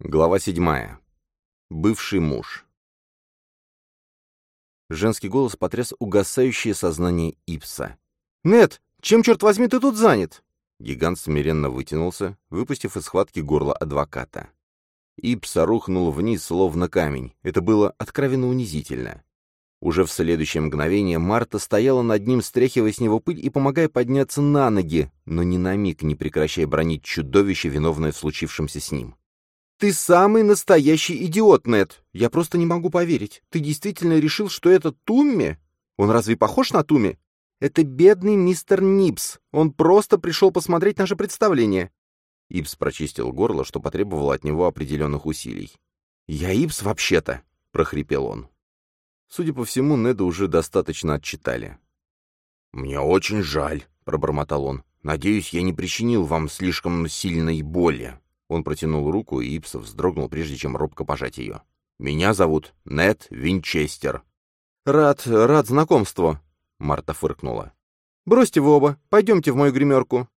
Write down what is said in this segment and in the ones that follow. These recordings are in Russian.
Глава седьмая. Бывший муж. Женский голос потряс угасающее сознание Ипса. «Нет, чем, черт возьми, ты тут занят?» Гигант смиренно вытянулся, выпустив из схватки горло адвоката. Ипса рухнул вниз, словно камень. Это было откровенно унизительно. Уже в следующее мгновение Марта стояла над ним, стряхивая с него пыль и помогая подняться на ноги, но ни на миг не прекращая бронить чудовище, виновное в случившемся с ним. «Ты самый настоящий идиот, Нед! Я просто не могу поверить. Ты действительно решил, что это Тумми? Он разве похож на Тумми? Это бедный мистер Нипс. Он просто пришел посмотреть наше представление». Ипс прочистил горло, что потребовало от него определенных усилий. «Я Ипс вообще-то», — прохрипел он. Судя по всему, Неда уже достаточно отчитали. «Мне очень жаль», — пробормотал он. «Надеюсь, я не причинил вам слишком сильной боли». Он протянул руку, и Ипсов вздрогнул, прежде чем робко пожать ее. «Меня зовут Нед Винчестер». «Рад, рад знакомству», — Марта фыркнула. «Бросьте вы оба, пойдемте в мою гримерку».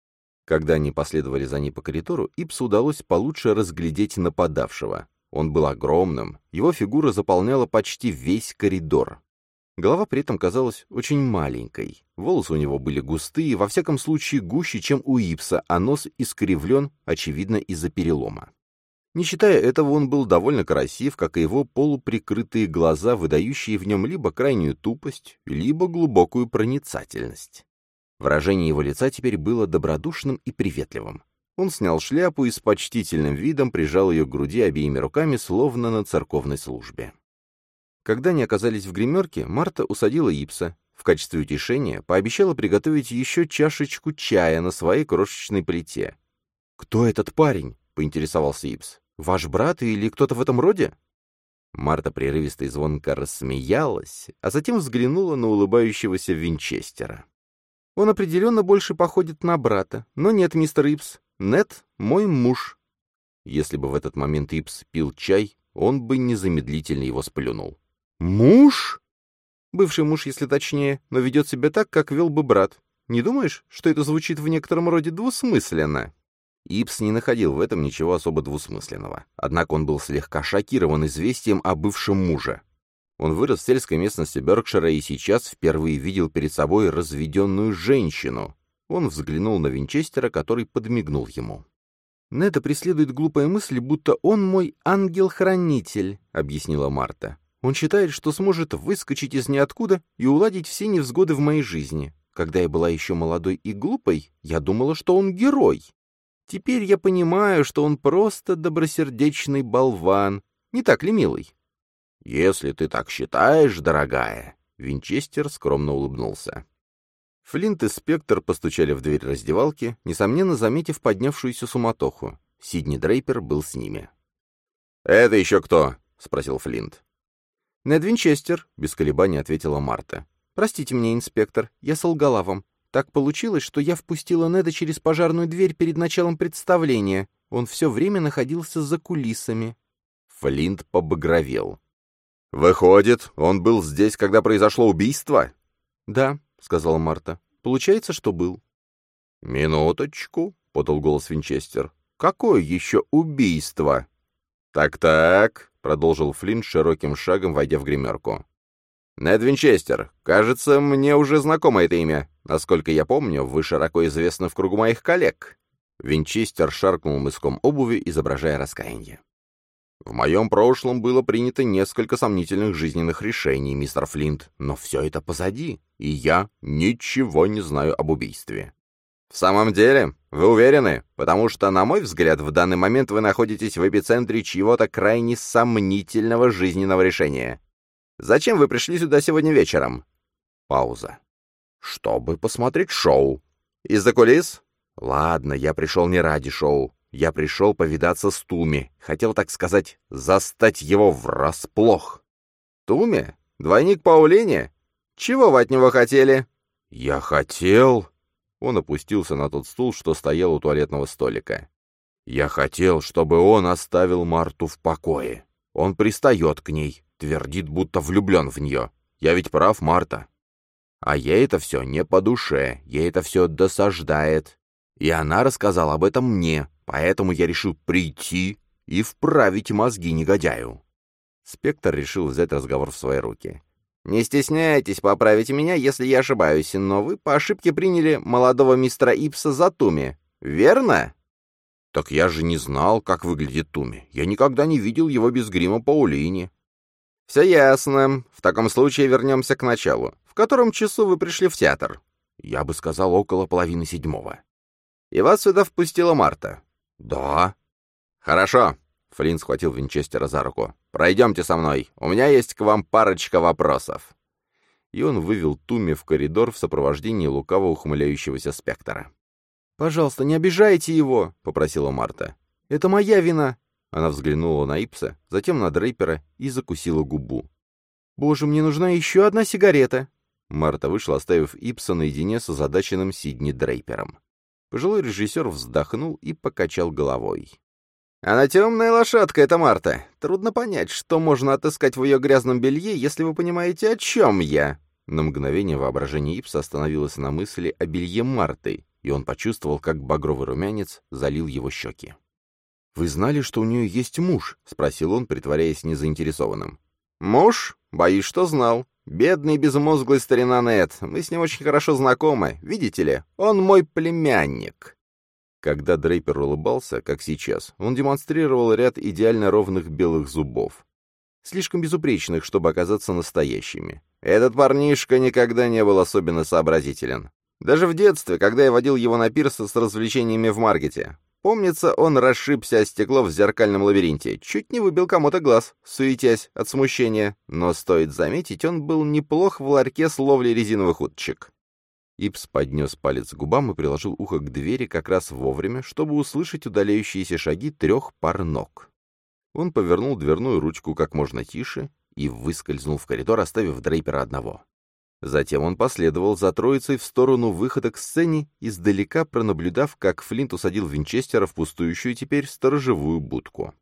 Когда они последовали за ней по коридору, Ипсу удалось получше разглядеть нападавшего. Он был огромным, его фигура заполняла почти весь коридор. Голова при этом казалась очень маленькой. Волосы у него были густые, во всяком случае гуще, чем у Ипса, а нос искривлен, очевидно, из-за перелома. Не считая этого, он был довольно красив, как и его полуприкрытые глаза, выдающие в нем либо крайнюю тупость, либо глубокую проницательность. Выражение его лица теперь было добродушным и приветливым. Он снял шляпу и с почтительным видом прижал ее к груди обеими руками, словно на церковной службе. Когда они оказались в гримерке, Марта усадила Ипса. В качестве утешения пообещала приготовить еще чашечку чая на своей крошечной плите. «Кто этот парень?» — поинтересовался Ипс. «Ваш брат или кто-то в этом роде?» Марта прерывисто и звонко рассмеялась, а затем взглянула на улыбающегося Винчестера. «Он определенно больше походит на брата. Но нет, мистер Ипс, Нет, мой муж». Если бы в этот момент Ипс пил чай, он бы незамедлительно его сплюнул. «Муж?» «Бывший муж, если точнее, но ведет себя так, как вел бы брат. Не думаешь, что это звучит в некотором роде двусмысленно?» Ипс не находил в этом ничего особо двусмысленного. Однако он был слегка шокирован известием о бывшем муже. Он вырос в сельской местности Беркшира и сейчас впервые видел перед собой разведенную женщину. Он взглянул на Винчестера, который подмигнул ему. «Неда преследует глупая мысль, будто он мой ангел-хранитель», — объяснила Марта. Он считает, что сможет выскочить из ниоткуда и уладить все невзгоды в моей жизни. Когда я была еще молодой и глупой, я думала, что он герой. Теперь я понимаю, что он просто добросердечный болван. Не так ли, милый? «Если ты так считаешь, дорогая», — Винчестер скромно улыбнулся. Флинт и Спектр постучали в дверь раздевалки, несомненно заметив поднявшуюся суматоху. Сидни Дрейпер был с ними. «Это еще кто?» — спросил Флинт. «Нед Винчестер», — без колебаний ответила Марта. «Простите меня, инспектор, я солгала вам. Так получилось, что я впустила Неда через пожарную дверь перед началом представления. Он все время находился за кулисами». Флинт побагровел. «Выходит, он был здесь, когда произошло убийство?» «Да», — сказала Марта. «Получается, что был». «Минуточку», — подал голос Винчестер. «Какое еще убийство?» «Так-так», — продолжил Флинн широким шагом, войдя в гримерку. «Нед Винчестер, кажется, мне уже знакомо это имя. Насколько я помню, вы широко известны в кругу моих коллег». Винчестер шаркнул мыском обуви, изображая раскаяние. «В моем прошлом было принято несколько сомнительных жизненных решений, мистер Флинт, но все это позади, и я ничего не знаю об убийстве. «В самом деле? Вы уверены? Потому что, на мой взгляд, в данный момент вы находитесь в эпицентре чьего-то крайне сомнительного жизненного решения. Зачем вы пришли сюда сегодня вечером?» Пауза. «Чтобы посмотреть шоу. Из-за кулис?» «Ладно, я пришел не ради шоу. Я пришел повидаться с Туми. Хотел, так сказать, застать его врасплох». «Туми? Двойник Паулине? Чего вы от него хотели?» «Я хотел...» Он опустился на тот стул, что стоял у туалетного столика. «Я хотел, чтобы он оставил Марту в покое. Он пристает к ней, твердит, будто влюблен в нее. Я ведь прав, Марта. А ей это все не по душе, ей это все досаждает. И она рассказала об этом мне, поэтому я решил прийти и вправить мозги негодяю. Спектр решил взять разговор в свои руки. «Не стесняйтесь поправить меня, если я ошибаюсь, но вы по ошибке приняли молодого мистера Ипса за Туми, верно?» «Так я же не знал, как выглядит Туми. Я никогда не видел его без грима Паулини». «Все ясно. В таком случае вернемся к началу. В котором часу вы пришли в театр?» «Я бы сказал, около половины седьмого». «И вас сюда впустила Марта?» «Да». «Хорошо». Флинн схватил Винчестера за руку. «Пройдемте со мной. У меня есть к вам парочка вопросов». И он вывел Туми в коридор в сопровождении лукаво ухмыляющегося спектра. «Пожалуйста, не обижайте его», — попросила Марта. «Это моя вина». Она взглянула на Ипса, затем на Дрейпера и закусила губу. «Боже, мне нужна еще одна сигарета!» Марта вышла, оставив Ипса наедине с озадаченным Сидни Дрейпером. Пожилой режиссер вздохнул и покачал головой. «Она темная лошадка, эта Марта. Трудно понять, что можно отыскать в ее грязном белье, если вы понимаете, о чем я». На мгновение воображение Ипса остановилось на мысли о белье Марты, и он почувствовал, как багровый румянец залил его щеки. «Вы знали, что у нее есть муж?» — спросил он, притворяясь незаинтересованным. «Муж? Боюсь, что знал. Бедный безмозглый старина Нед. Мы с ним очень хорошо знакомы. Видите ли, он мой племянник». Когда Дрейпер улыбался, как сейчас, он демонстрировал ряд идеально ровных белых зубов. Слишком безупречных, чтобы оказаться настоящими. Этот парнишка никогда не был особенно сообразителен. Даже в детстве, когда я водил его на пирсы с развлечениями в Маргете. Помнится, он расшибся о стекло в зеркальном лабиринте, чуть не выбил кому-то глаз, суетясь от смущения, но, стоит заметить, он был неплох в ларьке с ловлей резиновых уточек. Ипс поднес палец к губам и приложил ухо к двери как раз вовремя, чтобы услышать удаляющиеся шаги трех пар ног. Он повернул дверную ручку как можно тише и выскользнул в коридор, оставив Дрейпера одного. Затем он последовал за троицей в сторону выхода к сцене, издалека пронаблюдав, как Флинт усадил Винчестера в пустующую теперь сторожевую будку.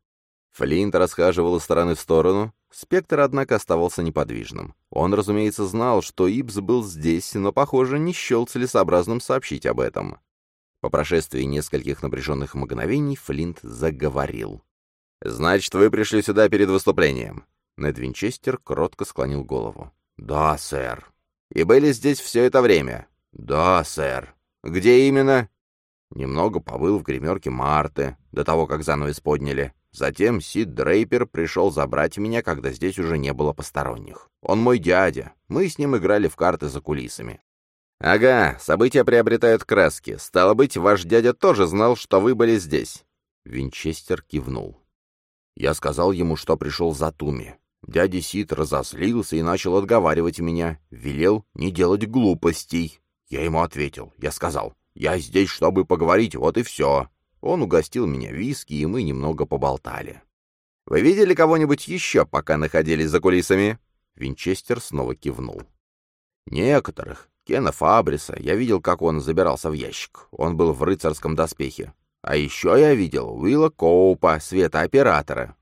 Флинт расхаживал из стороны в сторону, Спектр, однако, оставался неподвижным. Он, разумеется, знал, что Ибс был здесь, но, похоже, не счел целесообразным сообщить об этом. По прошествии нескольких напряженных мгновений Флинт заговорил. «Значит, вы пришли сюда перед выступлением?» Нед Винчестер кротко склонил голову. «Да, сэр». «И были здесь все это время?» «Да, сэр». «Где именно?» «Немного побыл в гримерке Марты, до того, как занавес подняли. Затем Сид Дрейпер пришел забрать меня, когда здесь уже не было посторонних. Он мой дядя. Мы с ним играли в карты за кулисами». «Ага, события приобретают краски. Стало быть, ваш дядя тоже знал, что вы были здесь». Винчестер кивнул. Я сказал ему, что пришел за Туми. Дядя Сид разозлился и начал отговаривать меня, велел не делать глупостей. Я ему ответил, я сказал, я здесь, чтобы поговорить, вот и все. Он угостил меня виски, и мы немного поболтали. «Вы видели кого-нибудь еще, пока находились за кулисами?» Винчестер снова кивнул. «Некоторых. Кена Фабриса. Я видел, как он забирался в ящик. Он был в рыцарском доспехе. А еще я видел Уилла Коупа, светооператора.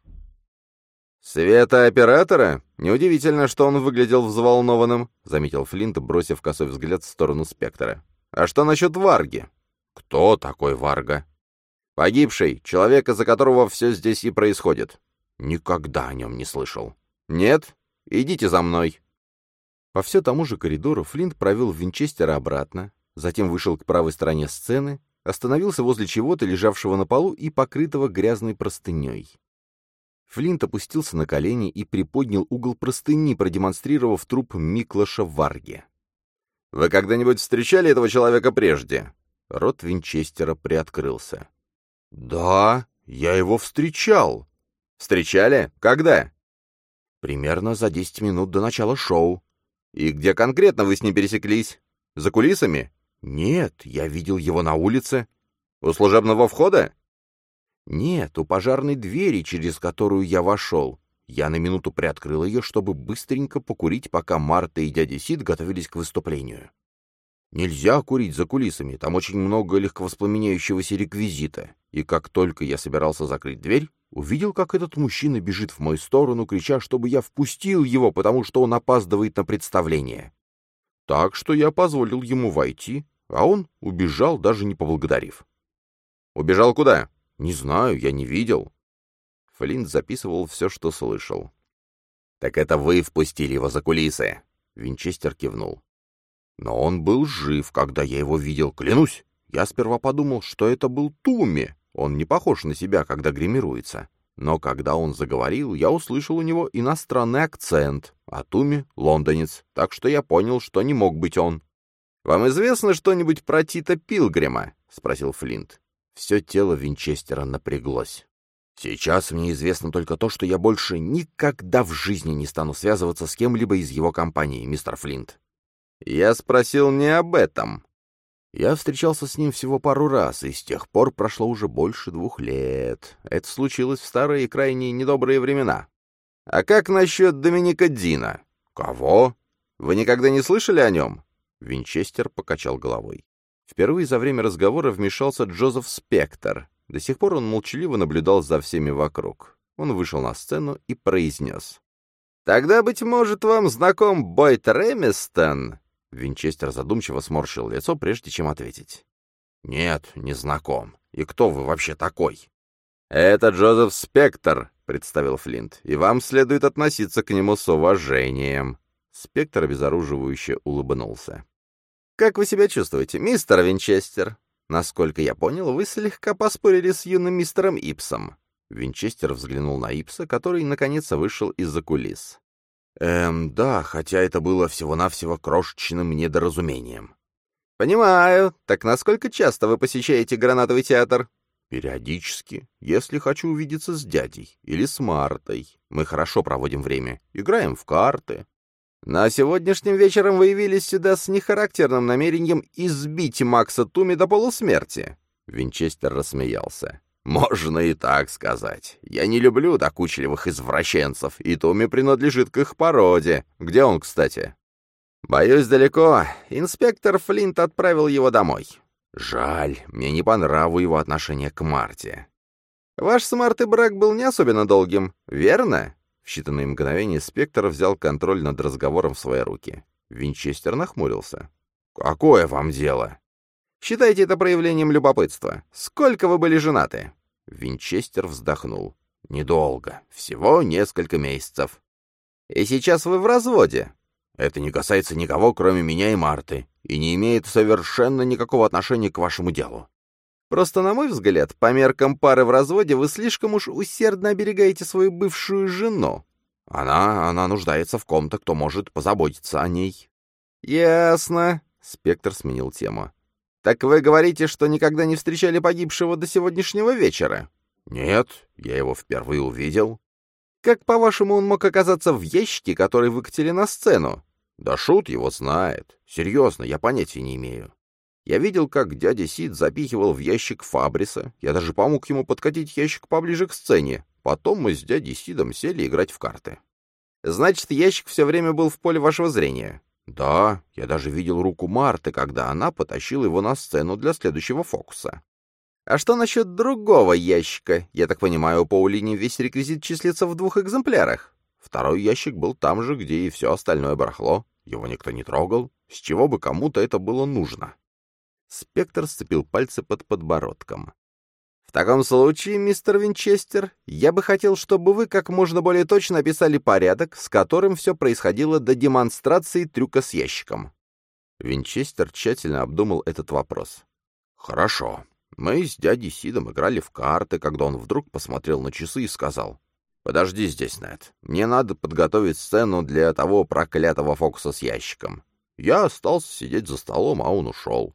«Света оператора? Неудивительно, что он выглядел взволнованным», — заметил Флинт, бросив косой взгляд в сторону спектра. «А что насчет Варги?» «Кто такой Варга?» «Погибший, человека, за которого все здесь и происходит». «Никогда о нем не слышал». «Нет? Идите за мной». По все тому же коридору Флинт провел Винчестера обратно, затем вышел к правой стороне сцены, остановился возле чего-то, лежавшего на полу и покрытого грязной простыней. Флинт опустился на колени и приподнял угол простыни, продемонстрировав труп Миклаша Варги. «Вы когда-нибудь встречали этого человека прежде?» Рот Винчестера приоткрылся. «Да, я его встречал». «Встречали? Когда?» «Примерно за десять минут до начала шоу». «И где конкретно вы с ним пересеклись? За кулисами?» «Нет, я видел его на улице». «У служебного входа?» «Нет, у пожарной двери, через которую я вошел. Я на минуту приоткрыл ее, чтобы быстренько покурить, пока Марта и дядя Сид готовились к выступлению. Нельзя курить за кулисами, там очень много легковоспламеняющегося реквизита. И как только я собирался закрыть дверь, увидел, как этот мужчина бежит в мою сторону, крича, чтобы я впустил его, потому что он опаздывает на представление. Так что я позволил ему войти, а он убежал, даже не поблагодарив. «Убежал куда?» «Не знаю, я не видел». Флинт записывал все, что слышал. «Так это вы впустили его за кулисы?» Винчестер кивнул. «Но он был жив, когда я его видел, клянусь. Я сперва подумал, что это был Туми. Он не похож на себя, когда гримируется. Но когда он заговорил, я услышал у него иностранный акцент, а Туми — лондонец, так что я понял, что не мог быть он. «Вам известно что-нибудь про Тита Пилгрима?» — спросил Флинт. Все тело Винчестера напряглось. «Сейчас мне известно только то, что я больше никогда в жизни не стану связываться с кем-либо из его компании, мистер Флинт». «Я спросил не об этом», я встречался с ним всего пару раз, и с тех пор прошло уже больше двух лет. Это случилось в старые и крайне недобрые времена. А как насчет Доминика Дина? Кого? Вы никогда не слышали о нем? Винчестер покачал головой. Впервые за время разговора вмешался Джозеф Спектор. До сих пор он молчаливо наблюдал за всеми вокруг. Он вышел на сцену и произнес. «Тогда, быть может, вам знаком Бойт Ремистон, Винчестер задумчиво сморщил лицо, прежде чем ответить. «Нет, не знаком. И кто вы вообще такой?» «Это Джозеф Спектр», — представил Флинт, — «и вам следует относиться к нему с уважением». Спектр обезоруживающе улыбнулся. «Как вы себя чувствуете, мистер Винчестер? Насколько я понял, вы слегка поспорили с юным мистером Ипсом». Винчестер взглянул на Ипса, который, наконец, вышел из-за кулис. Эм, да, хотя это было всего-навсего крошечным недоразумением. Понимаю. Так насколько часто вы посещаете гранатовый театр? Периодически, если хочу увидеться с дядей или с Мартой. Мы хорошо проводим время, играем в карты. На сегодняшнем вечером вы явились сюда с нехарактерным намерением избить Макса Туми до полусмерти. Винчестер рассмеялся. «Можно и так сказать. Я не люблю докучливых извращенцев, и Томми принадлежит к их породе. Где он, кстати?» «Боюсь, далеко. Инспектор Флинт отправил его домой. Жаль, мне не по нраву его отношение к Марте. Ваш с Мартой брак был не особенно долгим, верно?» В считанные мгновения Спектр взял контроль над разговором в свои руки. Винчестер нахмурился. «Какое вам дело?» Считайте это проявлением любопытства. Сколько вы были женаты?» Винчестер вздохнул. «Недолго. Всего несколько месяцев. И сейчас вы в разводе. Это не касается никого, кроме меня и Марты, и не имеет совершенно никакого отношения к вашему делу. Просто, на мой взгляд, по меркам пары в разводе вы слишком уж усердно оберегаете свою бывшую жену. Она, она нуждается в ком-то, кто может позаботиться о ней». «Ясно», — Спектр сменил тему. «Так вы говорите, что никогда не встречали погибшего до сегодняшнего вечера?» «Нет, я его впервые увидел». «Как, по-вашему, он мог оказаться в ящике, который выкатили на сцену?» «Да шут его знает. Серьезно, я понятия не имею. Я видел, как дядя Сид запихивал в ящик Фабриса. Я даже помог ему подкатить ящик поближе к сцене. Потом мы с дядей Сидом сели играть в карты». «Значит, ящик все время был в поле вашего зрения?» Да, я даже видел руку Марты, когда она потащила его на сцену для следующего фокуса. А что насчет другого ящика? Я так понимаю, у Паулини весь реквизит числится в двух экземплярах. Второй ящик был там же, где и все остальное барахло. Его никто не трогал. С чего бы кому-то это было нужно? Спектр сцепил пальцы под подбородком таком случае, мистер Винчестер, я бы хотел, чтобы вы как можно более точно описали порядок, с которым все происходило до демонстрации трюка с ящиком». Винчестер тщательно обдумал этот вопрос. «Хорошо. Мы с дядей Сидом играли в карты, когда он вдруг посмотрел на часы и сказал, «Подожди здесь, Нед. Мне надо подготовить сцену для того проклятого фокуса с ящиком». Я остался сидеть за столом, а он ушел.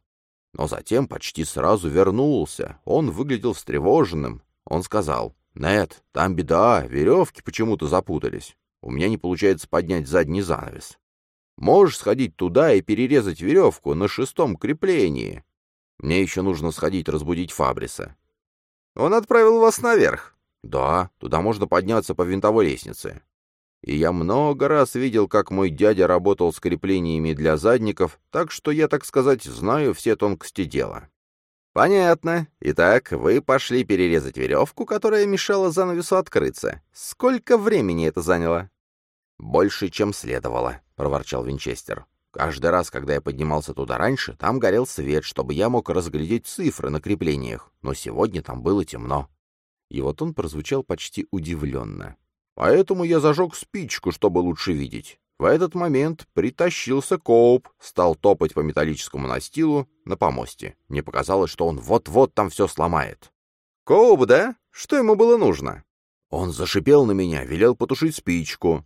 Но затем почти сразу вернулся. Он выглядел встревоженным. Он сказал, «Нет, там беда, веревки почему-то запутались. У меня не получается поднять задний занавес. Можешь сходить туда и перерезать веревку на шестом креплении. Мне еще нужно сходить разбудить Фабриса». «Он отправил вас наверх?» «Да, туда можно подняться по винтовой лестнице и я много раз видел, как мой дядя работал с креплениями для задников, так что я, так сказать, знаю все тонкости дела. «Понятно. Итак, вы пошли перерезать веревку, которая мешала занавесу открыться. Сколько времени это заняло?» «Больше, чем следовало», — проворчал Винчестер. «Каждый раз, когда я поднимался туда раньше, там горел свет, чтобы я мог разглядеть цифры на креплениях, но сегодня там было темно. Его тон прозвучал почти удивленно. «Поэтому я зажег спичку, чтобы лучше видеть. В этот момент притащился Коуп, стал топать по металлическому настилу на помосте. Мне показалось, что он вот-вот там все сломает. «Коуп, да? Что ему было нужно?» Он зашипел на меня, велел потушить спичку.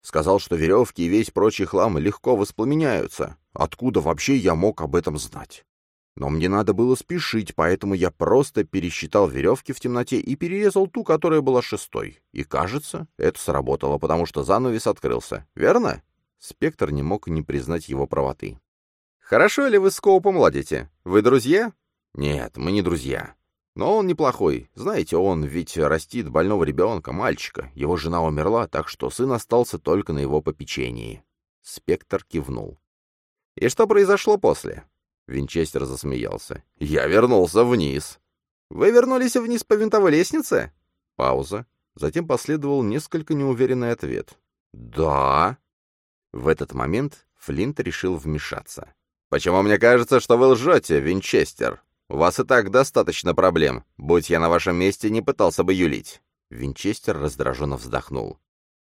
Сказал, что веревки и весь прочий хлам легко воспламеняются. Откуда вообще я мог об этом знать? Но мне надо было спешить, поэтому я просто пересчитал веревки в темноте и перерезал ту, которая была шестой. И, кажется, это сработало, потому что занавес открылся. Верно? Спектр не мог не признать его правоты. «Хорошо ли вы с Коупом ладите? Вы друзья?» «Нет, мы не друзья. Но он неплохой. Знаете, он ведь растит больного ребенка, мальчика. Его жена умерла, так что сын остался только на его попечении». Спектр кивнул. «И что произошло после?» Винчестер засмеялся. «Я вернулся вниз». «Вы вернулись вниз по винтовой лестнице?» Пауза. Затем последовал несколько неуверенный ответ. «Да». В этот момент Флинт решил вмешаться. «Почему мне кажется, что вы лжете, Винчестер? У вас и так достаточно проблем. Будь я на вашем месте, не пытался бы юлить». Винчестер раздраженно вздохнул.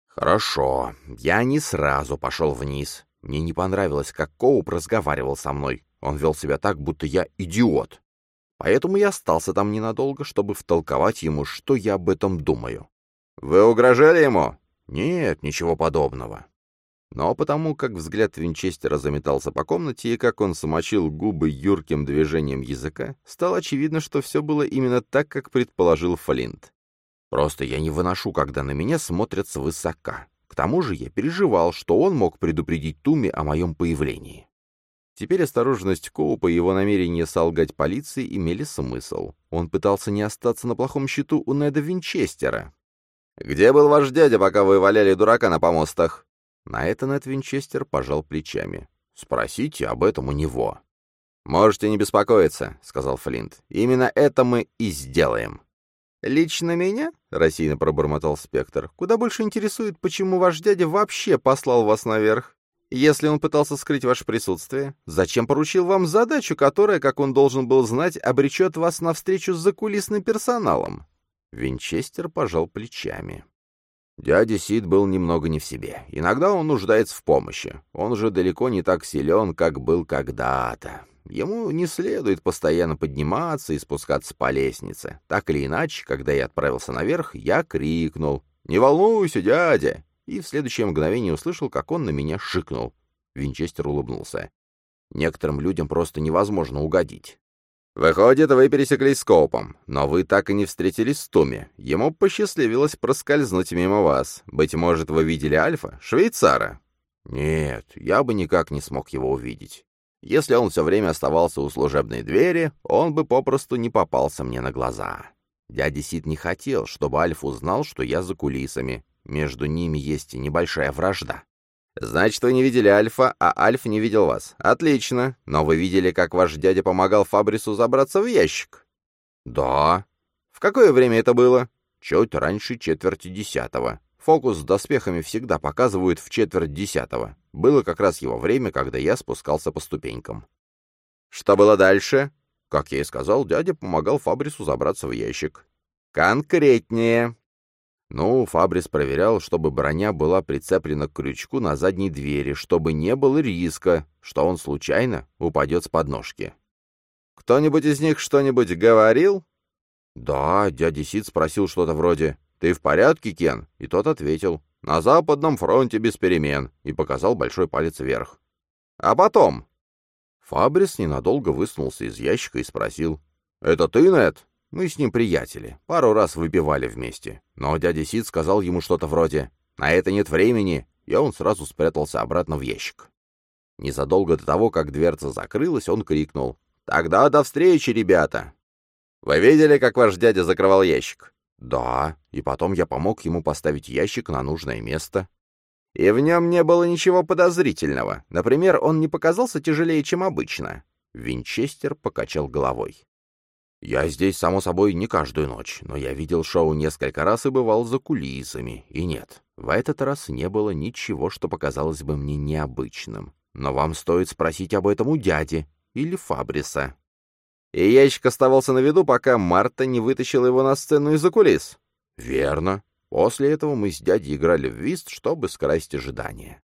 «Хорошо. Я не сразу пошел вниз. Мне не понравилось, как Коуп разговаривал со мной. Он вел себя так, будто я идиот. Поэтому я остался там ненадолго, чтобы втолковать ему, что я об этом думаю. «Вы угрожали ему?» «Нет, ничего подобного». Но потому как взгляд Винчестера заметался по комнате и как он смочил губы юрким движением языка, стало очевидно, что все было именно так, как предположил Флинт. «Просто я не выношу, когда на меня смотрят свысока. К тому же я переживал, что он мог предупредить Туми о моем появлении». Теперь осторожность Коупа и его намерение солгать полиции имели смысл. Он пытался не остаться на плохом счету у Неда Винчестера. «Где был ваш дядя, пока вы валяли дурака на помостах?» На это Нед Винчестер пожал плечами. «Спросите об этом у него». «Можете не беспокоиться», — сказал Флинт. «Именно это мы и сделаем». «Лично меня?» — рассеянно пробормотал Спектр. «Куда больше интересует, почему ваш дядя вообще послал вас наверх?» Если он пытался скрыть ваше присутствие, зачем поручил вам задачу, которая, как он должен был знать, обречет вас на встречу с закулисным персоналом?» Винчестер пожал плечами. Дядя Сид был немного не в себе. Иногда он нуждается в помощи. Он же далеко не так силен, как был когда-то. Ему не следует постоянно подниматься и спускаться по лестнице. Так или иначе, когда я отправился наверх, я крикнул «Не волнуйся, дядя! И в следующее мгновение услышал, как он на меня шикнул. Винчестер улыбнулся. Некоторым людям просто невозможно угодить. «Выходит, вы пересеклись с Коупом, но вы так и не встретились с Туми. Ему посчастливилось проскользнуть мимо вас. Быть может, вы видели Альфа, швейцара?» «Нет, я бы никак не смог его увидеть. Если он все время оставался у служебной двери, он бы попросту не попался мне на глаза. Дядя Сид не хотел, чтобы Альф узнал, что я за кулисами, между ними есть и небольшая вражда. Значит, вы не видели Альфа, а Альф не видел вас. Отлично. Но вы видели, как ваш дядя помогал Фабрису забраться в ящик? Да. В какое время это было? Чуть раньше четверти десятого. Фокус с доспехами всегда показывают в четверть десятого. Было как раз его время, когда я спускался по ступенькам. Что было дальше? Как я и сказал, дядя помогал Фабрису забраться в ящик. Конкретнее. Ну, Фабрис проверял, чтобы броня была прицеплена к крючку на задней двери, чтобы не было риска, что он случайно упадет с подножки. «Кто-нибудь из них что-нибудь говорил?» «Да, дядя Сид спросил что-то вроде «Ты в порядке, Кен?» И тот ответил «На западном фронте без перемен» и показал большой палец вверх. «А потом?» Фабрис ненадолго высунулся из ящика и спросил «Это ты, Нед?» Мы с ним приятели, пару раз выпивали вместе. Но дядя Сид сказал ему что-то вроде «На это нет времени», и он сразу спрятался обратно в ящик. Незадолго до того, как дверца закрылась, он крикнул «Тогда до встречи, ребята!» «Вы видели, как ваш дядя закрывал ящик?» «Да, и потом я помог ему поставить ящик на нужное место». «И в нем не было ничего подозрительного. Например, он не показался тяжелее, чем обычно». Винчестер покачал головой. Я здесь, само собой, не каждую ночь, но я видел шоу несколько раз и бывал за кулисами. И нет, в этот раз не было ничего, что показалось бы мне необычным. Но вам стоит спросить об этом у дяди или Фабриса. И ящик оставался на виду, пока Марта не вытащила его на сцену из-за кулис. Верно. После этого мы с дядей играли в вист, чтобы скрасить ожидания.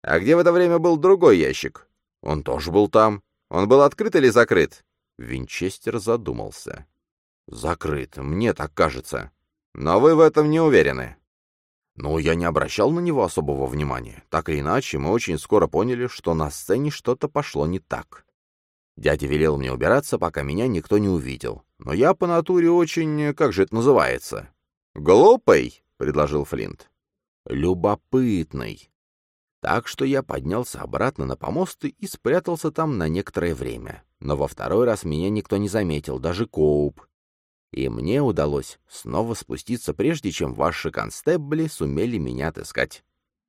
А где в это время был другой ящик? Он тоже был там. Он был открыт или закрыт? Винчестер задумался. Закрыт, мне так кажется. Но вы в этом не уверены. Но я не обращал на него особого внимания. Так или иначе, мы очень скоро поняли, что на сцене что-то пошло не так. Дядя велел мне убираться, пока меня никто не увидел. Но я по натуре очень... как же это называется? «Глупый», — предложил Флинт. «Любопытный». Так что я поднялся обратно на помосты и спрятался там на некоторое время. Но во второй раз меня никто не заметил, даже Коуп, и мне удалось снова спуститься, прежде чем ваши констебли сумели меня отыскать.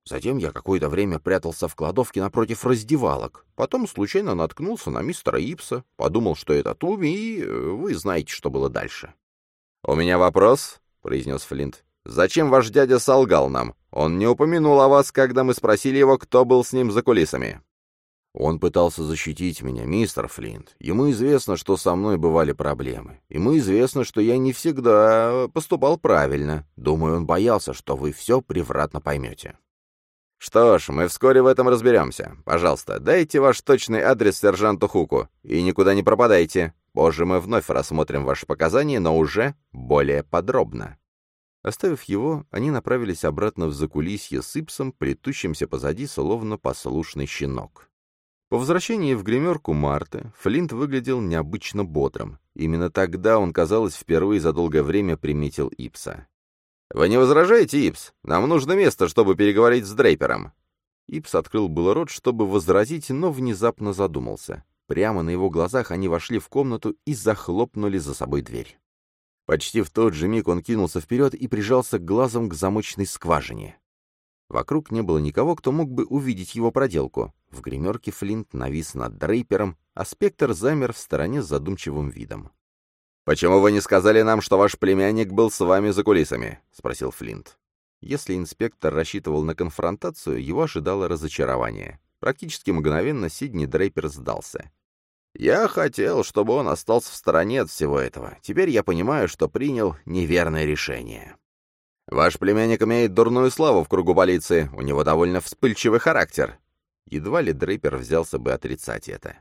Затем я какое-то время прятался в кладовке напротив раздевалок. Потом случайно наткнулся на мистера Ипса, подумал, что это Туми, и э, вы знаете, что было дальше. «У меня вопрос», — произнес Флинт. «Зачем ваш дядя солгал нам? Он не упомянул о вас, когда мы спросили его, кто был с ним за кулисами». Он пытался защитить меня, мистер Флинт. Ему известно, что со мной бывали проблемы. Ему известно, что я не всегда поступал правильно. Думаю, он боялся, что вы все превратно поймете. Что ж, мы вскоре в этом разберемся. Пожалуйста, дайте ваш точный адрес сержанту Хуку. И никуда не пропадайте. Позже мы вновь рассмотрим ваши показания, но уже более подробно. Оставив его, они направились обратно в закулисье с Ипсом, плетущимся позади, словно послушный щенок. По возвращении в гримерку Марты Флинт выглядел необычно бодрым. Именно тогда он, казалось, впервые за долгое время приметил Ипса. «Вы не возражаете, Ипс? Нам нужно место, чтобы переговорить с Дрейпером». Ипс открыл было рот, чтобы возразить, но внезапно задумался. Прямо на его глазах они вошли в комнату и захлопнули за собой дверь. Почти в тот же миг он кинулся вперед и прижался глазом к замочной скважине. Вокруг не было никого, кто мог бы увидеть его проделку. В гримерке Флинт навис над Дрейпером, а Спектр замер в стороне с задумчивым видом. «Почему вы не сказали нам, что ваш племянник был с вами за кулисами?» — спросил Флинт. Если инспектор рассчитывал на конфронтацию, его ожидало разочарование. Практически мгновенно Сидни Дрейпер сдался. «Я хотел, чтобы он остался в стороне от всего этого. Теперь я понимаю, что принял неверное решение». «Ваш племянник имеет дурную славу в кругу полиции. У него довольно вспыльчивый характер». Едва ли Дрейпер взялся бы отрицать это.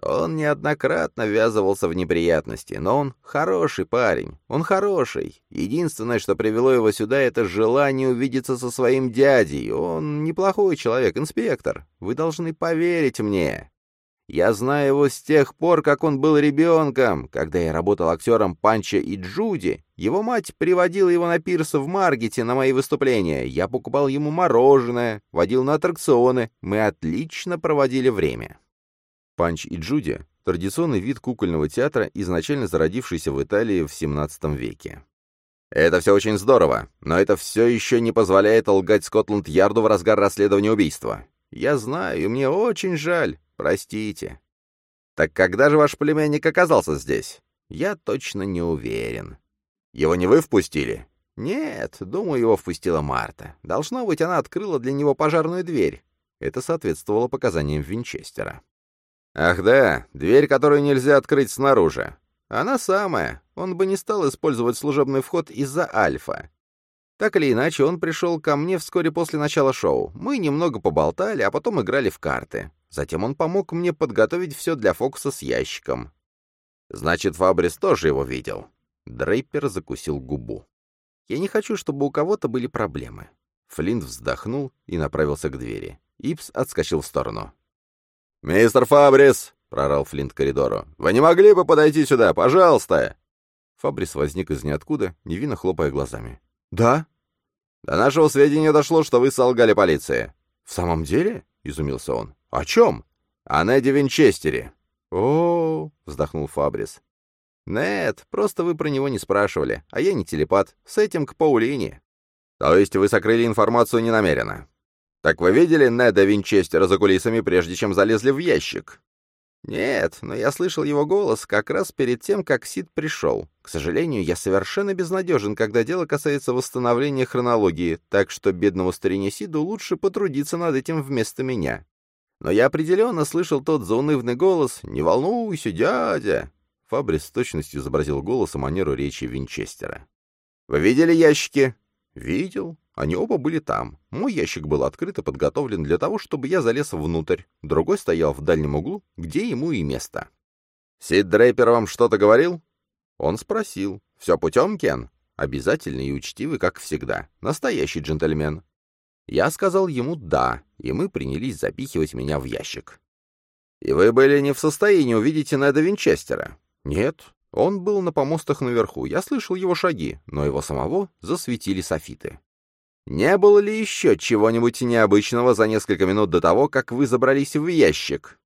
Он неоднократно ввязывался в неприятности, но он хороший парень, он хороший. Единственное, что привело его сюда, это желание увидеться со своим дядей. Он неплохой человек, инспектор. Вы должны поверить мне. Я знаю его с тех пор, как он был ребенком. Когда я работал актером Панча и Джуди, его мать приводила его на пирс в Маргете на мои выступления. Я покупал ему мороженое, водил на аттракционы. Мы отлично проводили время. Панч и Джуди — традиционный вид кукольного театра, изначально зародившийся в Италии в XVII веке. «Это все очень здорово, но это все еще не позволяет лгать Скотланд-Ярду в разгар расследования убийства. Я знаю, и мне очень жаль. Простите. Так когда же ваш племянник оказался здесь? Я точно не уверен. Его не вы впустили? Нет, думаю, его впустила Марта. Должно быть, она открыла для него пожарную дверь. Это соответствовало показаниям Винчестера. Ах да, дверь, которую нельзя открыть снаружи. Она самая. Он бы не стал использовать служебный вход из-за Альфа. Так или иначе, он пришел ко мне вскоре после начала шоу. Мы немного поболтали, а потом играли в карты. Затем он помог мне подготовить все для фокуса с ящиком. Значит, Фабрис тоже его видел. Дрейпер закусил губу. Я не хочу, чтобы у кого-то были проблемы. Флинт вздохнул и направился к двери. Ипс отскочил в сторону. «Мистер Фабрис!» — прорал Флинт коридору. «Вы не могли бы подойти сюда, пожалуйста?» Фабрис возник из ниоткуда, невинно хлопая глазами. «Да?» «До нашего сведения дошло, что вы солгали полиции». «В самом деле?» — изумился он. «О чем?» «О Неде Винчестере». «О, -о, -о вздохнул Фабрис. «Нет, просто вы про него не спрашивали, а я не телепат. С этим к Паулине». «То есть вы сокрыли информацию ненамеренно?» «Так вы видели Неда Винчестера за кулисами, прежде чем залезли в ящик?» «Нет, но я слышал его голос как раз перед тем, как Сид пришел. К сожалению, я совершенно безнадежен, когда дело касается восстановления хронологии, так что бедному старине Сиду лучше потрудиться над этим вместо меня. Но я определенно слышал тот заунывный голос «Не волнуйся, дядя!» Фабрис с точностью изобразил голос и манеру речи Винчестера. «Вы видели ящики?» «Видел. Они оба были там. Мой ящик был открыт и подготовлен для того, чтобы я залез внутрь. Другой стоял в дальнем углу, где ему и место». «Сид Дрейпер вам что-то говорил?» Он спросил. «Все путем, Кен?» Обязательный и учтивый, как всегда. Настоящий джентльмен. Я сказал ему «да», и мы принялись запихивать меня в ящик. «И вы были не в состоянии увидеть Неда Винчестера?» «Нет, он был на помостах наверху, я слышал его шаги, но его самого засветили софиты». «Не было ли еще чего-нибудь необычного за несколько минут до того, как вы забрались в ящик?»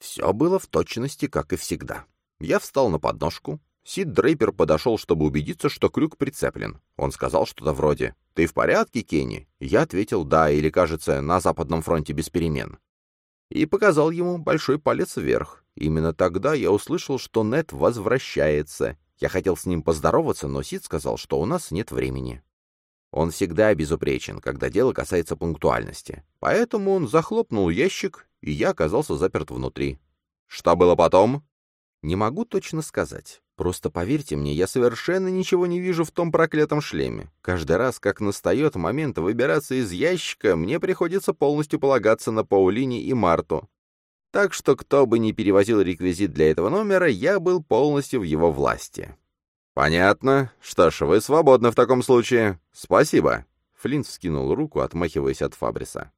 Все было в точности, как и всегда. Я встал на подножку. Сид Дрейпер подошел, чтобы убедиться, что крюк прицеплен. Он сказал что-то вроде «Ты в порядке, Кенни?» Я ответил «Да» или, кажется, «На Западном фронте без перемен» и показал ему большой палец вверх. Именно тогда я услышал, что Нет возвращается. Я хотел с ним поздороваться, но Сид сказал, что у нас нет времени. Он всегда безупречен, когда дело касается пунктуальности. Поэтому он захлопнул ящик, и я оказался заперт внутри. Что было потом? Не могу точно сказать. Просто поверьте мне, я совершенно ничего не вижу в том проклятом шлеме. Каждый раз, как настает момент выбираться из ящика, мне приходится полностью полагаться на Паулине и Марту. Так что кто бы ни перевозил реквизит для этого номера, я был полностью в его власти. «Понятно. Что ж, вы свободны в таком случае. Спасибо». Флинт вскинул руку, отмахиваясь от Фабриса.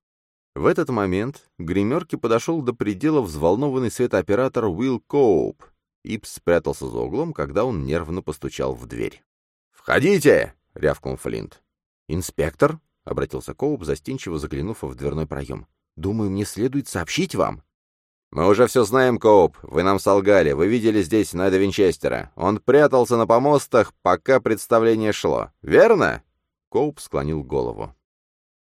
В этот момент к гримерке подошел до предела взволнованный светооператор Уилл Коуп Ипс спрятался за углом, когда он нервно постучал в дверь. «Входите!» — рявкнул Флинт. «Инспектор?» — обратился Коуп, застенчиво заглянув в дверной проем. «Думаю, мне следует сообщить вам». «Мы уже все знаем, Коуп. Вы нам солгали. Вы видели здесь Найда Винчестера. Он прятался на помостах, пока представление шло. Верно?» Коуп склонил голову.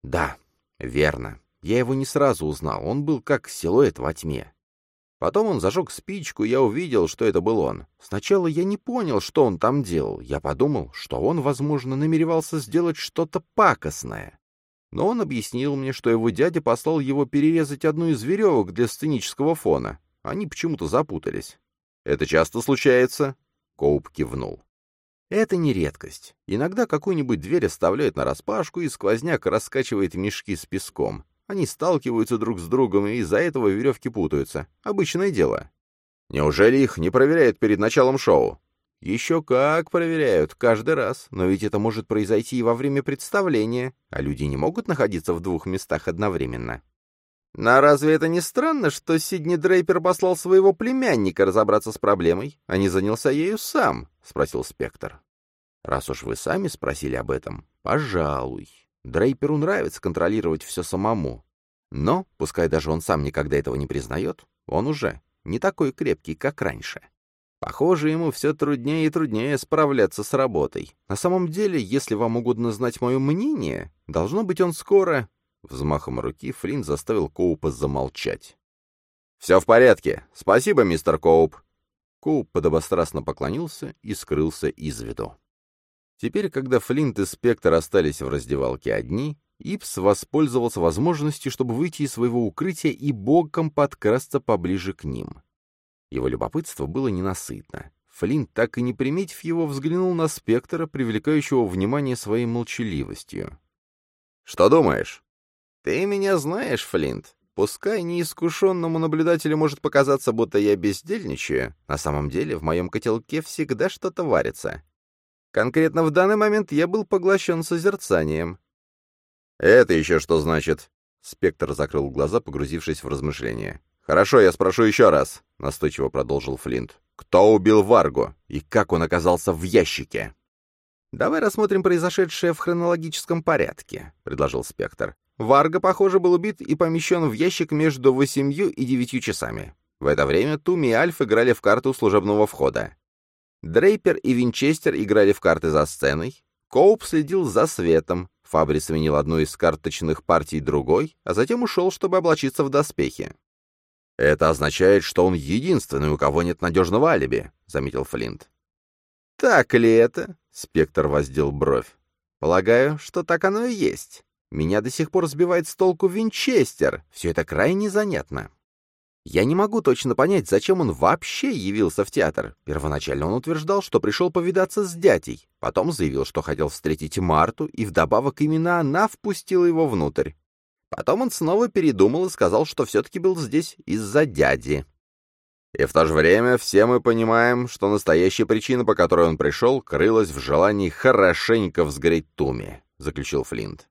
«Да, верно. Я его не сразу узнал. Он был как силуэт во тьме. Потом он зажег спичку, и я увидел, что это был он. Сначала я не понял, что он там делал. Я подумал, что он, возможно, намеревался сделать что-то пакостное. Но он объяснил мне, что его дядя послал его перерезать одну из веревок для сценического фона. Они почему-то запутались. «Это часто случается?» Коуп кивнул. Это не редкость. Иногда какую-нибудь дверь оставляют нараспашку, и сквозняк раскачивает мешки с песком. Они сталкиваются друг с другом, и из-за этого веревки путаются. Обычное дело. Неужели их не проверяют перед началом шоу? Еще как проверяют, каждый раз. Но ведь это может произойти и во время представления, а люди не могут находиться в двух местах одновременно. Но разве это не странно, что Сидни Дрейпер послал своего племянника разобраться с проблемой, а не занялся ею сам? — спросил Спектр. Раз уж вы сами спросили об этом, пожалуй. Дрейперу нравится контролировать все самому. Но, пускай даже он сам никогда этого не признает, он уже не такой крепкий, как раньше. Похоже, ему все труднее и труднее справляться с работой. На самом деле, если вам угодно знать мое мнение, должно быть он скоро... Взмахом руки Флинн заставил Коупа замолчать. «Все в порядке. Спасибо, мистер Коуп». Коуп подобострастно поклонился и скрылся из виду. Теперь, когда Флинт и Спектр остались в раздевалке одни, Ипс воспользовался возможностью, чтобы выйти из своего укрытия и боком подкрасться поближе к ним. Его любопытство было ненасытно. Флинт, так и не приметив его, взглянул на Спектра, привлекающего внимание своей молчаливостью. «Что думаешь?» «Ты меня знаешь, Флинт. Пускай неискушенному наблюдателю может показаться, будто я бездельничаю, на самом деле в моем котелке всегда что-то варится. Конкретно в данный момент я был поглощен созерцанием. «Это еще что значит?» Спектр закрыл глаза, погрузившись в размышления. «Хорошо, я спрошу еще раз», — настойчиво продолжил Флинт. «Кто убил Варгу? И как он оказался в ящике?» «Давай рассмотрим произошедшее в хронологическом порядке», — предложил Спектр. Варга, похоже, был убит и помещен в ящик между восемью и девятью часами. В это время Туми и Альф играли в карту служебного входа. Дрейпер и Винчестер играли в карты за сценой. Коуп следил за светом. Фабри сменил одну из карточных партий другой, а затем ушел, чтобы облачиться в доспехи. «Это означает, что он единственный, у кого нет надежного алиби», — заметил Флинт. «Так ли это?» — Спектр воздел бровь. «Полагаю, что так оно и есть. Меня до сих пор сбивает с толку Винчестер. Все это крайне занятно». Я не могу точно понять, зачем он вообще явился в театр. Первоначально он утверждал, что пришел повидаться с дядей, потом заявил, что хотел встретить Марту, и вдобавок именно она впустила его внутрь. Потом он снова передумал и сказал, что все-таки был здесь из-за дяди. И в то же время все мы понимаем, что настоящая причина, по которой он пришел, крылась в желании хорошенько взгореть Туми, — заключил Флинт.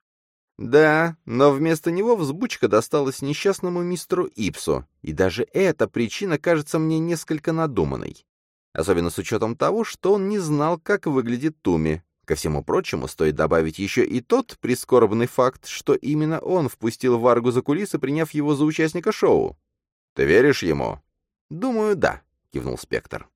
Да, но вместо него взбучка досталась несчастному мистеру Ипсу, и даже эта причина кажется мне несколько надуманной. Особенно с учетом того, что он не знал, как выглядит Туми. Ко всему прочему, стоит добавить еще и тот прискорбный факт, что именно он впустил Варгу за кулисы, приняв его за участника шоу. «Ты веришь ему?» «Думаю, да», — кивнул Спектр.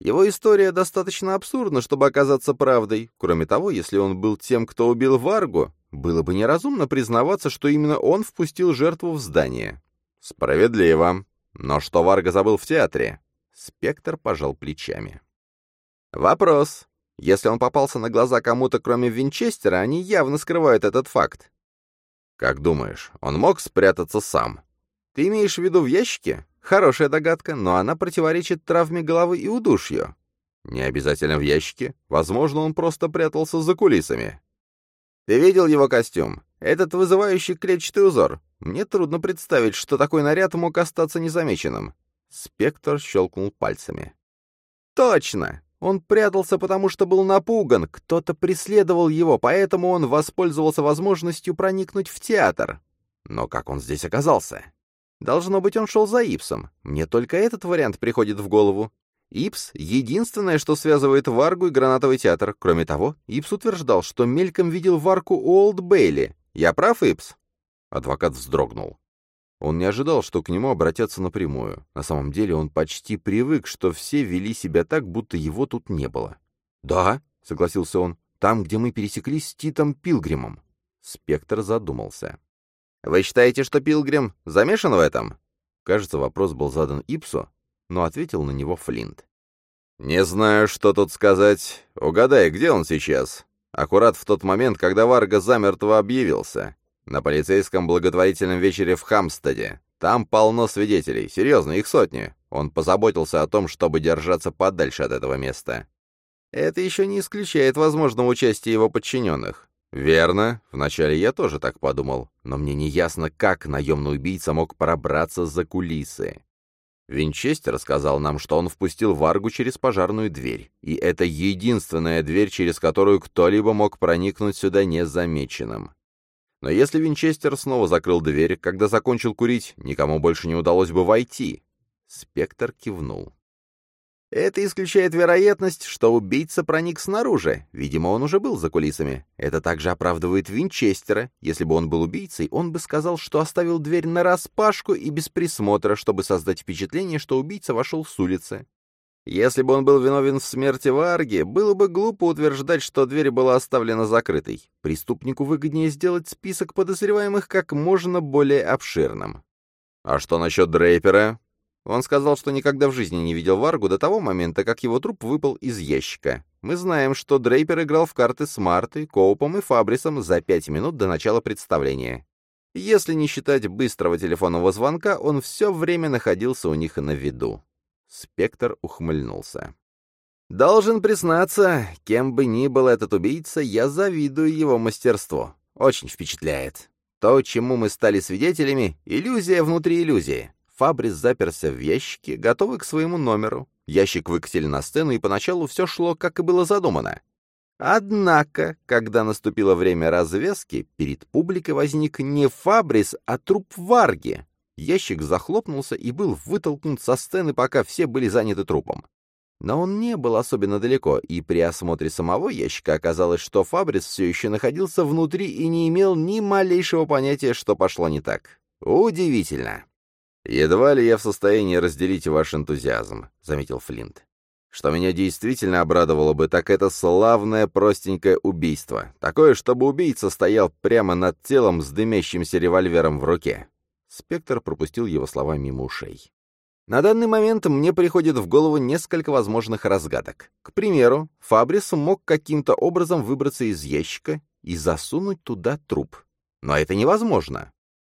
Его история достаточно абсурдна, чтобы оказаться правдой. Кроме того, если он был тем, кто убил Варгу, было бы неразумно признаваться, что именно он впустил жертву в здание. Справедливо. Но что Варга забыл в театре? Спектр пожал плечами. Вопрос. Если он попался на глаза кому-то, кроме Винчестера, они явно скрывают этот факт. Как думаешь, он мог спрятаться сам? Ты имеешь в виду в ящике? Хорошая догадка, но она противоречит травме головы и удушью. Не обязательно в ящике. Возможно, он просто прятался за кулисами. Ты видел его костюм? Этот вызывающий клетчатый узор. Мне трудно представить, что такой наряд мог остаться незамеченным. Спектр щелкнул пальцами. Точно! Он прятался, потому что был напуган. Кто-то преследовал его, поэтому он воспользовался возможностью проникнуть в театр. Но как он здесь оказался? Должно быть, он шел за Ипсом. Мне только этот вариант приходит в голову. Ипс — единственное, что связывает Варгу и Гранатовый театр. Кроме того, Ипс утверждал, что мельком видел Варку Олд Бейли. Я прав, Ипс? Адвокат вздрогнул. Он не ожидал, что к нему обратятся напрямую. На самом деле он почти привык, что все вели себя так, будто его тут не было. «Да», — согласился он, — «там, где мы пересеклись с Титом Пилгримом». Спектр задумался. «Вы считаете, что Пилгрим замешан в этом?» Кажется, вопрос был задан Ипсу, но ответил на него Флинт. «Не знаю, что тут сказать. Угадай, где он сейчас?» Аккурат в тот момент, когда Варга замертво объявился. На полицейском благотворительном вечере в Хамстеде. Там полно свидетелей. Серьезно, их сотни. Он позаботился о том, чтобы держаться подальше от этого места. Это еще не исключает возможного участия его подчиненных. «Верно. Вначале я тоже так подумал, но мне не ясно, как наемный убийца мог пробраться за кулисы. Винчестер сказал нам, что он впустил Варгу через пожарную дверь, и это единственная дверь, через которую кто-либо мог проникнуть сюда незамеченным. Но если Винчестер снова закрыл дверь, когда закончил курить, никому больше не удалось бы войти. Спектр кивнул. Это исключает вероятность, что убийца проник снаружи. Видимо, он уже был за кулисами. Это также оправдывает Винчестера. Если бы он был убийцей, он бы сказал, что оставил дверь нараспашку и без присмотра, чтобы создать впечатление, что убийца вошел с улицы. Если бы он был виновен в смерти Варги, было бы глупо утверждать, что дверь была оставлена закрытой. Преступнику выгоднее сделать список подозреваемых как можно более обширным. А что насчет Дрейпера? Он сказал, что никогда в жизни не видел Варгу до того момента, как его труп выпал из ящика. Мы знаем, что Дрейпер играл в карты с Мартой, Коупом и Фабрисом за пять минут до начала представления. Если не считать быстрого телефонного звонка, он все время находился у них на виду. Спектр ухмыльнулся. «Должен признаться, кем бы ни был этот убийца, я завидую его мастерству. Очень впечатляет. То, чему мы стали свидетелями — иллюзия внутри иллюзии. Фабрис заперся в ящике, готовый к своему номеру. Ящик выкатили на сцену, и поначалу все шло, как и было задумано. Однако, когда наступило время развязки, перед публикой возник не Фабрис, а труп Варги. Ящик захлопнулся и был вытолкнут со сцены, пока все были заняты трупом. Но он не был особенно далеко, и при осмотре самого ящика оказалось, что Фабрис все еще находился внутри и не имел ни малейшего понятия, что пошло не так. Удивительно. «Едва ли я в состоянии разделить ваш энтузиазм», — заметил Флинт. «Что меня действительно обрадовало бы, так это славное простенькое убийство. Такое, чтобы убийца стоял прямо над телом с дымящимся револьвером в руке». Спектр пропустил его слова мимо ушей. На данный момент мне приходит в голову несколько возможных разгадок. К примеру, Фабрис мог каким-то образом выбраться из ящика и засунуть туда труп. Но это невозможно.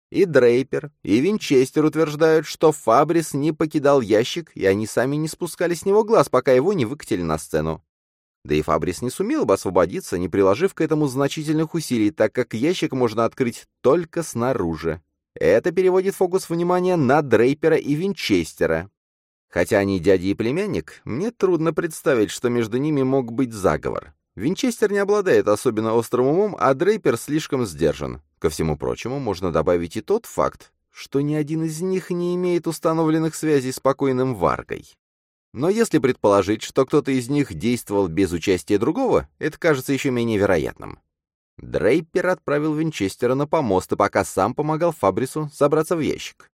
И Дрейпер, и Винчестер утверждают, что Фабрис не покидал ящик, и они сами не спускали с него глаз, пока его не выкатили на сцену. Да и Фабрис не сумел бы освободиться, не приложив к этому значительных усилий, так как ящик можно открыть только снаружи. Это переводит фокус внимания на Дрейпера и Винчестера. Хотя они дядя и племянник, мне трудно представить, что между ними мог быть заговор. Винчестер не обладает особенно острым умом, а Дрейпер слишком сдержан. Ко всему прочему, можно добавить и тот факт, что ни один из них не имеет установленных связей с покойным Варгой. Но если предположить, что кто-то из них действовал без участия другого, это кажется еще менее вероятным. Дрейпер отправил Винчестера на помост и пока сам помогал Фабрису забраться в ящик.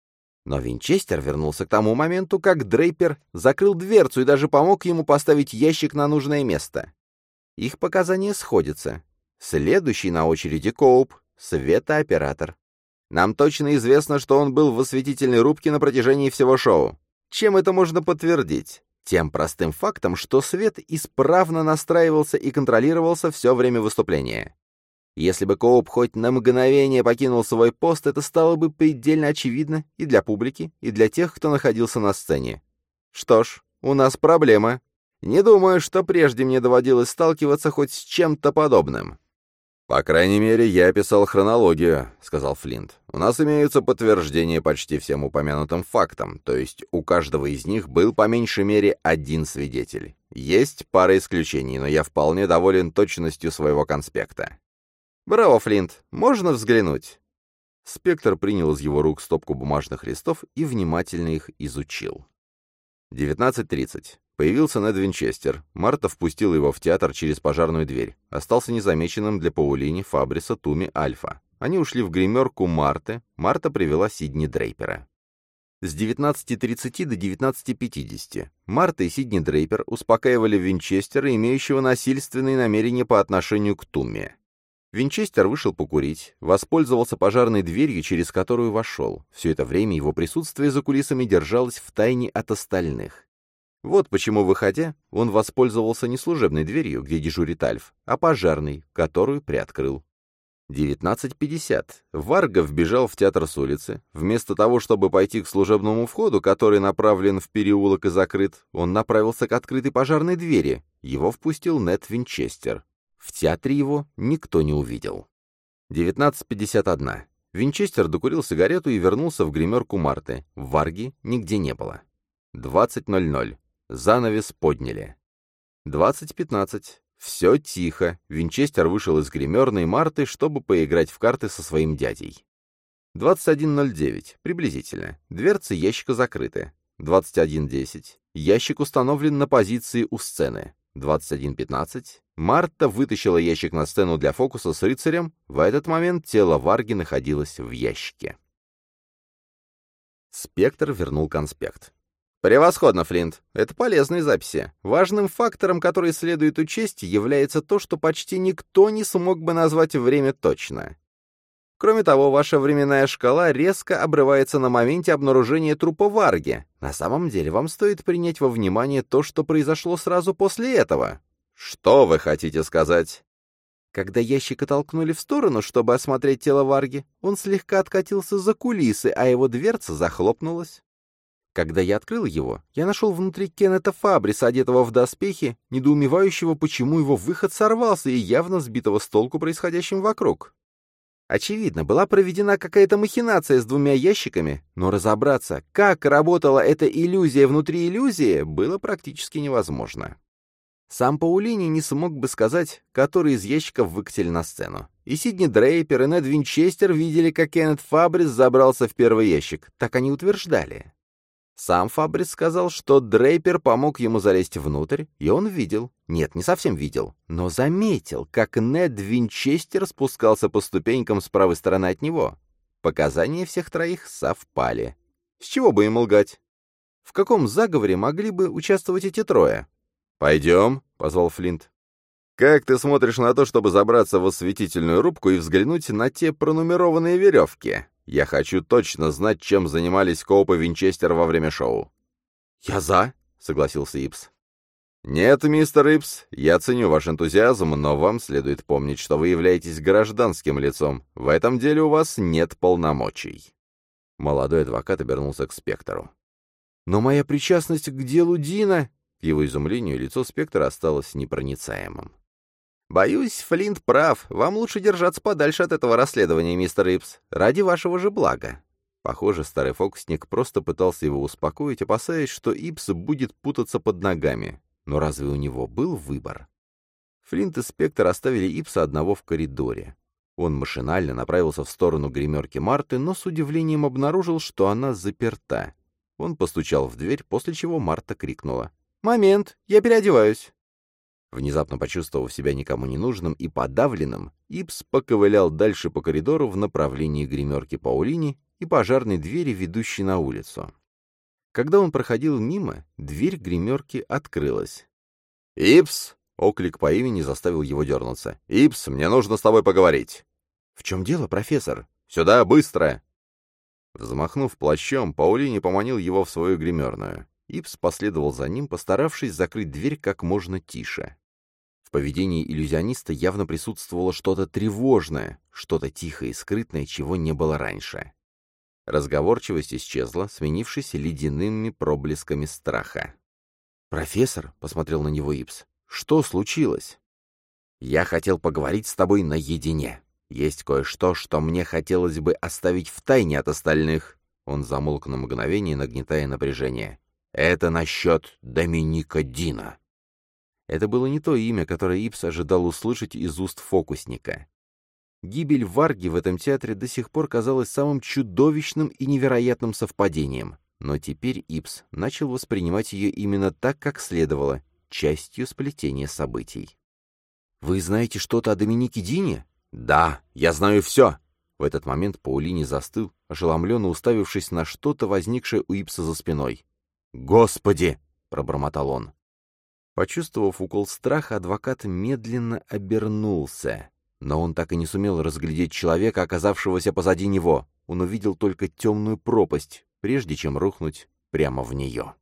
Но Винчестер вернулся к тому моменту, как Дрейпер закрыл дверцу и даже помог ему поставить ящик на нужное место. Их показания сходятся. Следующий на очереди Коуп, светооператор. Нам точно известно, что он был в осветительной рубке на протяжении всего шоу. Чем это можно подтвердить? Тем простым фактом, что свет исправно настраивался и контролировался все время выступления. Если бы Коуп хоть на мгновение покинул свой пост, это стало бы предельно очевидно и для публики, и для тех, кто находился на сцене. Что ж, у нас проблема. Не думаю, что прежде мне доводилось сталкиваться хоть с чем-то подобным. «По крайней мере, я описал хронологию», — сказал Флинт. «У нас имеются подтверждения почти всем упомянутым фактам, то есть у каждого из них был по меньшей мере один свидетель. Есть пара исключений, но я вполне доволен точностью своего конспекта». «Браво, Флинт! Можно взглянуть?» Спектр принял из его рук стопку бумажных листов и внимательно их изучил. 19.30. Появился Нед Винчестер. Марта впустила его в театр через пожарную дверь. Остался незамеченным для Паулини, Фабриса, Туми, Альфа. Они ушли в гримерку Марты. Марта привела Сидни Дрейпера. С 19.30 до 19.50 Марта и Сидни Дрейпер успокаивали Винчестера, имеющего насильственные намерения по отношению к Туме. Винчестер вышел покурить, воспользовался пожарной дверью, через которую вошел. Все это время его присутствие за кулисами держалось в тайне от остальных. Вот почему, выходя, он воспользовался не служебной дверью, где дежурит Альф, а пожарной, которую приоткрыл. 19.50. Варга вбежал в театр с улицы. Вместо того, чтобы пойти к служебному входу, который направлен в переулок и закрыт, он направился к открытой пожарной двери. Его впустил Нет Винчестер. В театре его никто не увидел. 19.51. Винчестер докурил сигарету и вернулся в гримерку Марты. Варги нигде не было. 20.00. Занавес подняли. 20.15. Все тихо. Винчестер вышел из гримерной Марты, чтобы поиграть в карты со своим дядей. 21.09. Приблизительно. Дверцы ящика закрыты. 21.10. Ящик установлен на позиции у сцены. 21.15. Марта вытащила ящик на сцену для фокуса с рыцарем. В этот момент тело Варги находилось в ящике. Спектр вернул конспект. Превосходно, Флинт. Это полезные записи. Важным фактором, который следует учесть, является то, что почти никто не смог бы назвать время точно. Кроме того, ваша временная шкала резко обрывается на моменте обнаружения трупа Варги. На самом деле, вам стоит принять во внимание то, что произошло сразу после этого. Что вы хотите сказать? Когда ящик оттолкнули в сторону, чтобы осмотреть тело Варги, он слегка откатился за кулисы, а его дверца захлопнулась. Когда я открыл его, я нашел внутри Кеннета Фабриса, одетого в доспехи, недоумевающего, почему его выход сорвался и явно сбитого с толку происходящим вокруг. Очевидно, была проведена какая-то махинация с двумя ящиками, но разобраться, как работала эта иллюзия внутри иллюзии, было практически невозможно. Сам Паулини не смог бы сказать, который из ящиков выкатили на сцену. И Сидни Дрейпер, и Нед Винчестер видели, как Кеннет Фабрис забрался в первый ящик. Так они утверждали. Сам Фабрис сказал, что Дрейпер помог ему залезть внутрь, и он видел, нет, не совсем видел, но заметил, как Нед Винчестер спускался по ступенькам с правой стороны от него. Показания всех троих совпали. С чего бы им лгать? В каком заговоре могли бы участвовать эти трое? «Пойдем», — позвал Флинт. «Как ты смотришь на то, чтобы забраться в осветительную рубку и взглянуть на те пронумерованные веревки?» Я хочу точно знать, чем занимались Коуп и Винчестер во время шоу». «Я за», — согласился Ипс. «Нет, мистер Ипс, я ценю ваш энтузиазм, но вам следует помнить, что вы являетесь гражданским лицом. В этом деле у вас нет полномочий». Молодой адвокат обернулся к Спектору. «Но моя причастность к делу Дина...» К его изумлению лицо Спектора осталось непроницаемым. «Боюсь, Флинт прав. Вам лучше держаться подальше от этого расследования, мистер Ипс, ради вашего же блага». Похоже, старый фокусник просто пытался его успокоить, опасаясь, что Ипс будет путаться под ногами. Но разве у него был выбор? Флинт и Спектр оставили Ипса одного в коридоре. Он машинально направился в сторону гримерки Марты, но с удивлением обнаружил, что она заперта. Он постучал в дверь, после чего Марта крикнула. «Момент, я переодеваюсь». Внезапно почувствовав себя никому не нужным и подавленным, Ипс поковылял дальше по коридору в направлении гримерки Паулини и пожарной двери, ведущей на улицу. Когда он проходил мимо, дверь гримерки открылась. «Ипс!» — оклик по имени заставил его дернуться. «Ипс, мне нужно с тобой поговорить». «В чем дело, профессор?» «Сюда, быстро!» Взмахнув плащом, Паулини поманил его в свою гримерную. Ипс последовал за ним, постаравшись закрыть дверь как можно тише. В поведении иллюзиониста явно присутствовало что-то тревожное, что-то тихое и скрытное, чего не было раньше. Разговорчивость исчезла, сменившись ледяными проблесками страха. «Профессор», — посмотрел на него Ипс, — «что случилось?» «Я хотел поговорить с тобой наедине. Есть кое-что, что мне хотелось бы оставить в тайне от остальных». Он замолк на мгновение, нагнетая напряжение. «Это насчет Доминика Дина». Это было не то имя, которое Ипс ожидал услышать из уст фокусника. Гибель Варги в этом театре до сих пор казалась самым чудовищным и невероятным совпадением, но теперь Ипс начал воспринимать ее именно так, как следовало, частью сплетения событий. «Вы знаете что-то о Доминике Дине?» «Да, я знаю все!» В этот момент Паулини застыл, ошеломленно уставившись на что-то, возникшее у Ипса за спиной. «Господи!» — пробормотал он. Почувствовав укол страха, адвокат медленно обернулся. Но он так и не сумел разглядеть человека, оказавшегося позади него. Он увидел только темную пропасть, прежде чем рухнуть прямо в нее.